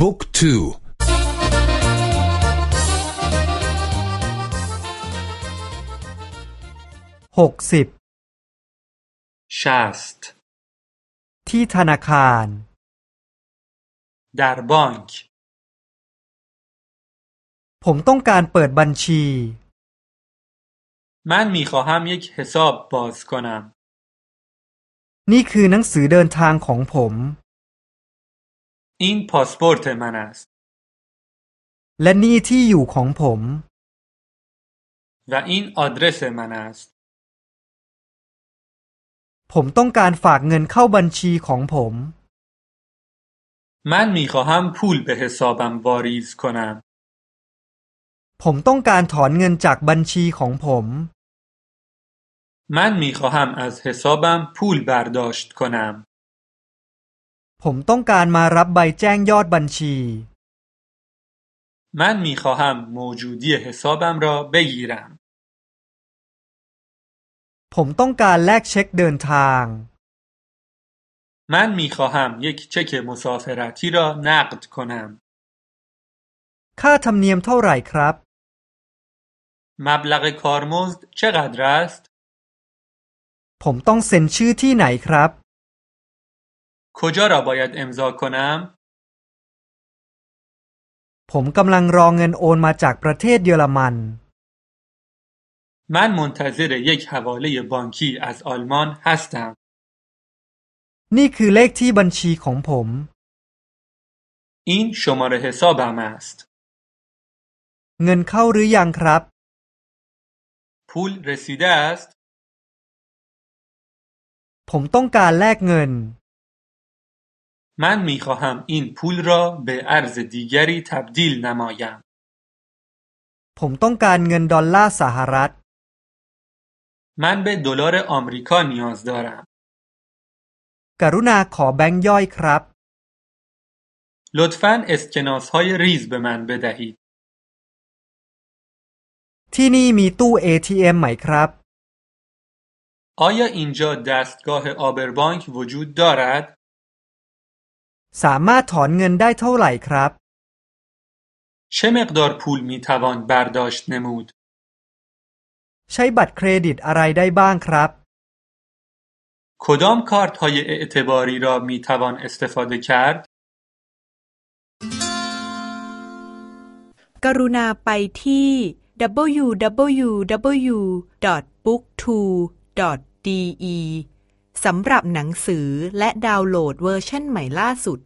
บุ๊กทูหกสิบชาสต์ที่ธนาคาร در بانک ผมต้องการเปิดบัญชี من میخواهم یک حساب باز کنم นี่คือหนังสือเดินทางของผม این پاسپورت من است และนี่ที่อยู่ของผม و این آدرس من است ผมต้องการฝากเงินเข้าบัญชีของผม من میخواهم پول به حسابم واریز کنم ผมต้องการถอนเงินจากบัญชีของผม من میخواهم از حسابم پول برداشت کنم ผมต้องการมารับใบแจ้งยอดบัญชี من میخواهم موجودی حسابم را بگیرم ผมต้องการแลกเช็คเดินทาง من میخواهم یک چک مسافرتی را نقد کنم ค่าธรรมเนียมเท่าไหร่ครับ مبلغ کارمزد چقدر است؟ ผมต้องเซ็นชื่อที่ไหนครับ کجا را باید امضا کنم؟ ผมกำลังรอเงินโอนมาจากประเทศเยอรมัน من منتظر یک حواله بانکی از آلمان هستم. นี่คือเลขที่บัญชีของผม این شماره حسابم است. เงินเข้าหรือยังครับ پول رسیده است؟ ผมต้องการแลกเงิน من میخواهم این پول را به ارز دیگری تبدیل نمایم. ผมต้องการเงินดอลลาร์สหรัฐ من به دلار آمریکا نیاز دارم. กรุณาขอแบงค์ย่อยครับ لطفاً اسکناس های ریز به من بدهید. ที่นี่มีตู้ ATM ไหมครับ آیا اینجا دستگاه آبربانک وجود دارد؟ สามารถถอนเงินได้เท่าไหร่ครับ چه مقدار پول می توان برداشت نمود؟ ใช้บัตรเครดิตอะไรได้บ้างครับ کدام کارت های اعتباری را می توان استفاده کرد؟ กรุณาไปที่ www.booktwo.de สำหรับหนังสือและดาวน์โหลดเวอร์ชันใหม่ล่าสุด